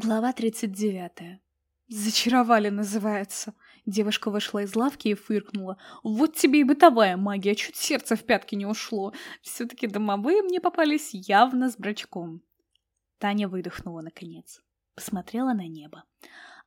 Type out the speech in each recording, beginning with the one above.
Глава 39. «Зачаровали» называется. Девушка вышла из лавки и фыркнула. «Вот тебе и бытовая магия, чуть сердце в пятки не ушло. Все-таки домовые мне попались явно с брачком». Таня выдохнула наконец. Посмотрела на небо.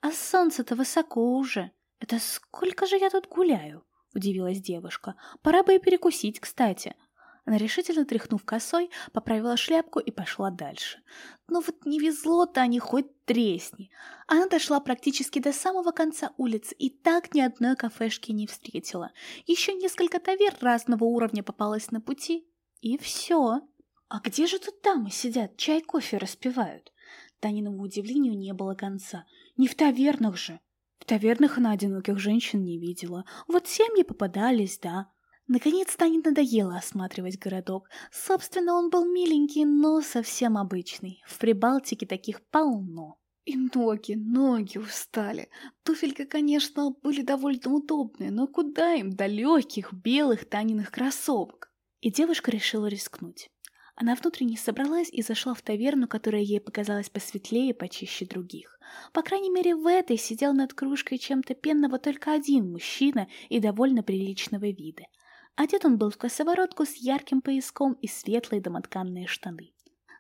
«А солнце-то высоко уже. Это сколько же я тут гуляю?» Удивилась девушка. «Пора бы и перекусить, кстати. Она решительно тряхнув косой, поправила шляпку и пошла дальше. Но вот не везло Тане хоть тресни. Она дошла практически до самого конца улицы и так ни одной кафешки не встретила. Еще несколько тавер разного уровня попалось на пути. И все. А где же тут дамы сидят, чай, кофе распивают? Таниному удивлению не было конца. Не в тавернах же. В тавернах она одиноких женщин не видела. Вот семьи попадались, да. Наконец Тане надоело осматривать городок. Собственно, он был миленький, но совсем обычный. В Прибалтике таких полно. И ноги, ноги устали. Туфельки, конечно, были довольно удобные, но куда им до легких, белых Таниных кроссовок? И девушка решила рискнуть. Она внутренне собралась и зашла в таверну, которая ей показалась посветлее и почище других. По крайней мере, в этой сидел над кружкой чем-то пенного только один мужчина и довольно приличного вида. Одет он был в косоворотку с ярким пояском и светлые домотканные штаны.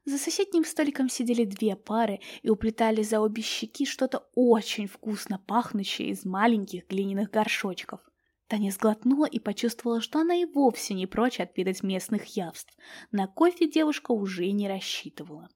За соседним столиком сидели две пары и уплетали за обе щеки что-то очень вкусно пахнущее из маленьких глиняных горшочков. Таня сглотнула и почувствовала, что она и вовсе не прочь отведать местных явств. На кофе девушка уже не рассчитывала.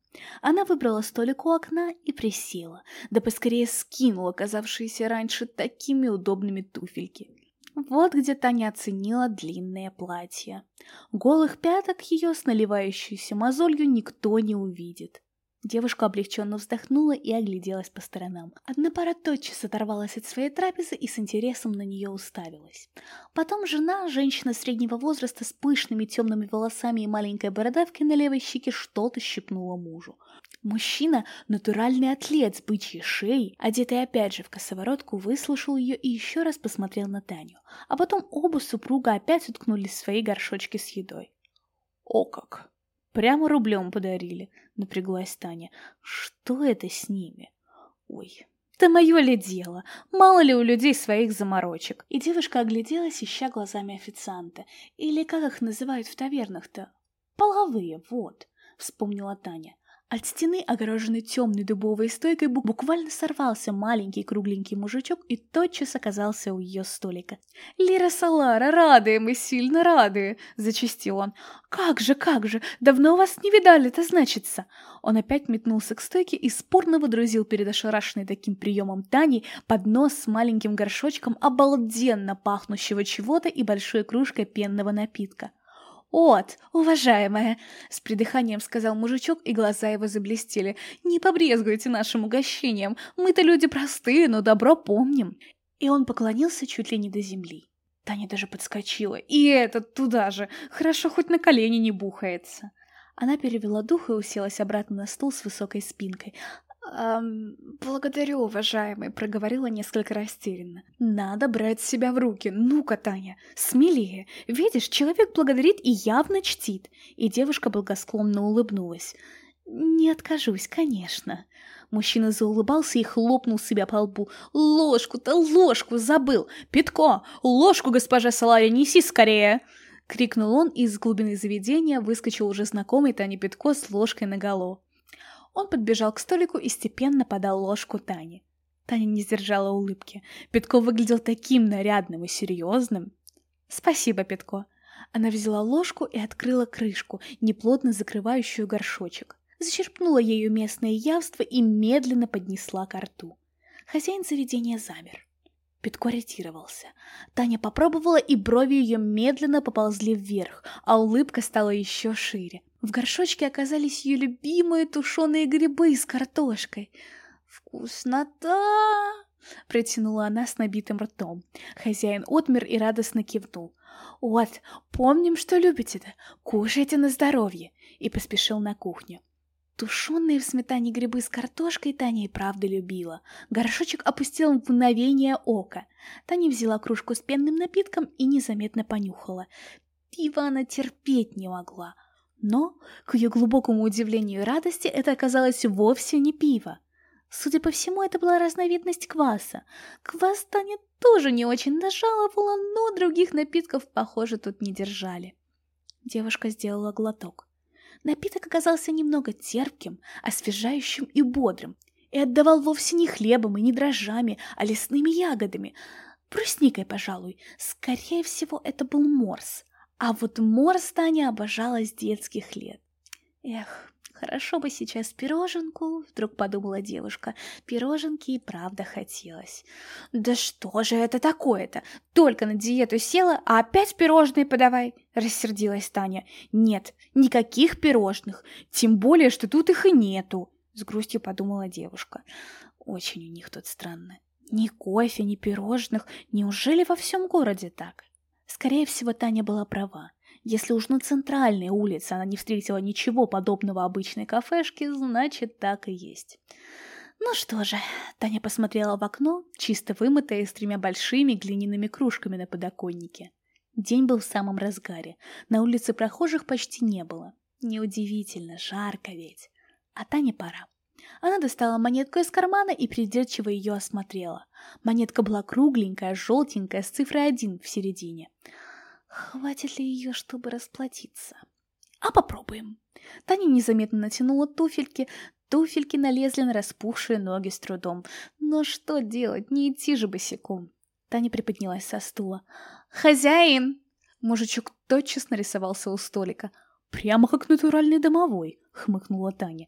Она выбрала столик у окна и присела, да поскорее скинула казавшиеся раньше такими удобными туфельки. Вот где Таня оценила длинное платье. Голых пяток ее с наливающейся мозолью никто не увидит. Девушка облегченно вздохнула и огляделась по сторонам. Одна пара тотчас оторвалась от своей трапезы и с интересом на нее уставилась. Потом жена, женщина среднего возраста с пышными темными волосами и маленькой бородавкой на левой щеке, что-то щипнула мужу. Мужчина, натуральный атлет с бычьей шеей, одетый опять же в косоворотку, выслушал ее и еще раз посмотрел на Таню. А потом оба супруга опять уткнулись в свои горшочки с едой. «О как! Прямо рублем подарили!» — напряглась Таня. «Что это с ними?» «Ой, да мое ли дело? Мало ли у людей своих заморочек. И девушка огляделась, ища глазами официанта. Или как их называют в тавернах-то? Половые, вот, вспомнила Таня. От стены, огороженной темной дубовой стойкой, буквально сорвался маленький кругленький мужичок и тотчас оказался у ее столика. «Лира Салара, рады мы, сильно рады!» — зачастил он. «Как же, как же! Давно вас не видали, это значится!» Он опять метнулся к стойке и спорно водрузил перед ошарашенной таким приемом Таней поднос с маленьким горшочком обалденно пахнущего чего-то и большой кружкой пенного напитка. «От, уважаемая!» — с придыханием сказал мужичок, и глаза его заблестели. «Не побрезгуйте нашим угощением. Мы-то люди простые, но добро помним». И он поклонился чуть ли не до земли. Таня даже подскочила. «И этот туда же! Хорошо, хоть на колени не бухается!» Она перевела дух и уселась обратно на стул с высокой спинкой. «Эм, благодарю, уважаемый», — проговорила несколько растерянно. «Надо брать себя в руки. Ну-ка, Таня, смелее. Видишь, человек благодарит и явно чтит». И девушка благосклонно улыбнулась. «Не откажусь, конечно». Мужчина заулыбался и хлопнул себя по лбу. «Ложку-то, ложку забыл! Петко, ложку, госпожа Салария, неси скорее!» Крикнул он, и из глубины заведения выскочил уже знакомый Тане Петко с ложкой наголо. Он подбежал к столику и степенно подал ложку Тане. Таня не сдержала улыбки. Петко выглядел таким нарядным и серьезным. «Спасибо, Петко». Она взяла ложку и открыла крышку, неплотно закрывающую горшочек. Зачерпнула ею местное явство и медленно поднесла ко рту. Хозяин заведения замер. Петко ретировался. Таня попробовала, и брови ее медленно поползли вверх, а улыбка стала еще шире. В горшочке оказались ее любимые тушеные грибы с картошкой. «Вкуснота!» — протянула она с набитым ртом. Хозяин отмер и радостно кивнул. «Вот, помним, что любите-то. Кушайте на здоровье!» И поспешил на кухню. Тушеные в сметане грибы с картошкой Таня и правда любила. Горшочек опустил в мгновение ока. Таня взяла кружку с пенным напитком и незаметно понюхала. Пиво она терпеть не могла. Но, к ее глубокому удивлению и радости, это оказалось вовсе не пиво. Судя по всему, это была разновидность кваса. Квас Таня тоже не очень нажаловала, но других напитков, похоже, тут не держали. Девушка сделала глоток. Напиток оказался немного терпким, освежающим и бодрым, и отдавал вовсе не хлебом и не дрожжами, а лесными ягодами. Брусникой, пожалуй. Скорее всего, это был морс. А вот морс Таня обожала с детских лет. Эх, хорошо бы сейчас пироженку, вдруг подумала девушка. Пироженки и правда хотелось. Да что же это такое-то? Только на диету села, а опять пирожные подавай, рассердилась Таня. Нет, никаких пирожных, тем более, что тут их и нету, с грустью подумала девушка. Очень у них тут странно. Ни кофе, ни пирожных. Неужели во всем городе так? Скорее всего, Таня была права. Если уж на центральной улице она не встретила ничего подобного обычной кафешке, значит так и есть. Ну что же, Таня посмотрела в окно, чисто вымытая с тремя большими глиняными кружками на подоконнике. День был в самом разгаре, на улице прохожих почти не было. Неудивительно, жарко ведь. А Тане пора. Она достала монетку из кармана и придирчиво ее осмотрела. Монетка была кругленькая, желтенькая, с цифрой один в середине. Хватит ли ее, чтобы расплатиться? А попробуем. Таня незаметно натянула туфельки. Туфельки налезли на распухшие ноги с трудом. Но что делать, не идти же босиком. Таня приподнялась со стула. «Хозяин!» Мужичок тотчас нарисовался у столика. «Прямо как натуральный домовой», — хмыкнула Таня.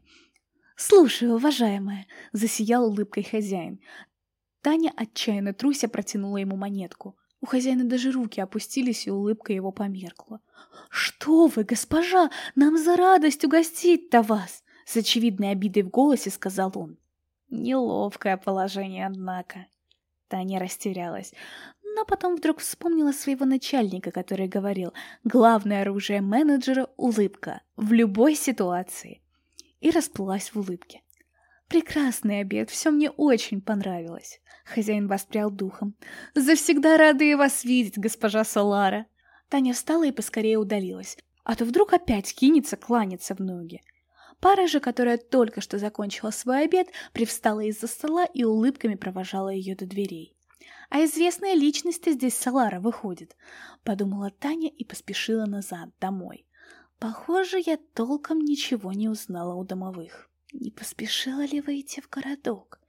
«Слушаю, уважаемая», — засиял улыбкой хозяин. Таня, отчаянно труся, протянула ему монетку. У хозяина даже руки опустились, и улыбка его померкла. «Что вы, госпожа, нам за радость угостить-то вас!» С очевидной обидой в голосе сказал он. Неловкое положение, однако. Таня растерялась, но потом вдруг вспомнила своего начальника, который говорил «Главное оружие менеджера — улыбка в любой ситуации» и расплылась в улыбке. Прекрасный обед, все мне очень понравилось. Хозяин воспрял духом. Завсегда рады вас видеть, госпожа Солара. Таня встала и поскорее удалилась, а то вдруг опять кинется кланяться в ноги. Пара же, которая только что закончила свой обед, привстала из-за стола и улыбками провожала ее до дверей. А известная личность здесь Солара выходит, подумала Таня и поспешила назад, домой. Похоже, я толком ничего не узнала у домовых. Не поспешила ли выйти в городок?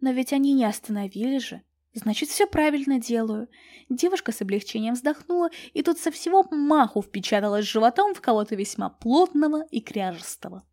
Но ведь они не остановили же. Значит, все правильно делаю. Девушка с облегчением вздохнула, и тут со всего маху впечаталась животом в кого-то весьма плотного и кряжестого.